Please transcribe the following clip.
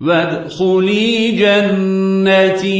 وادخلي جنتي.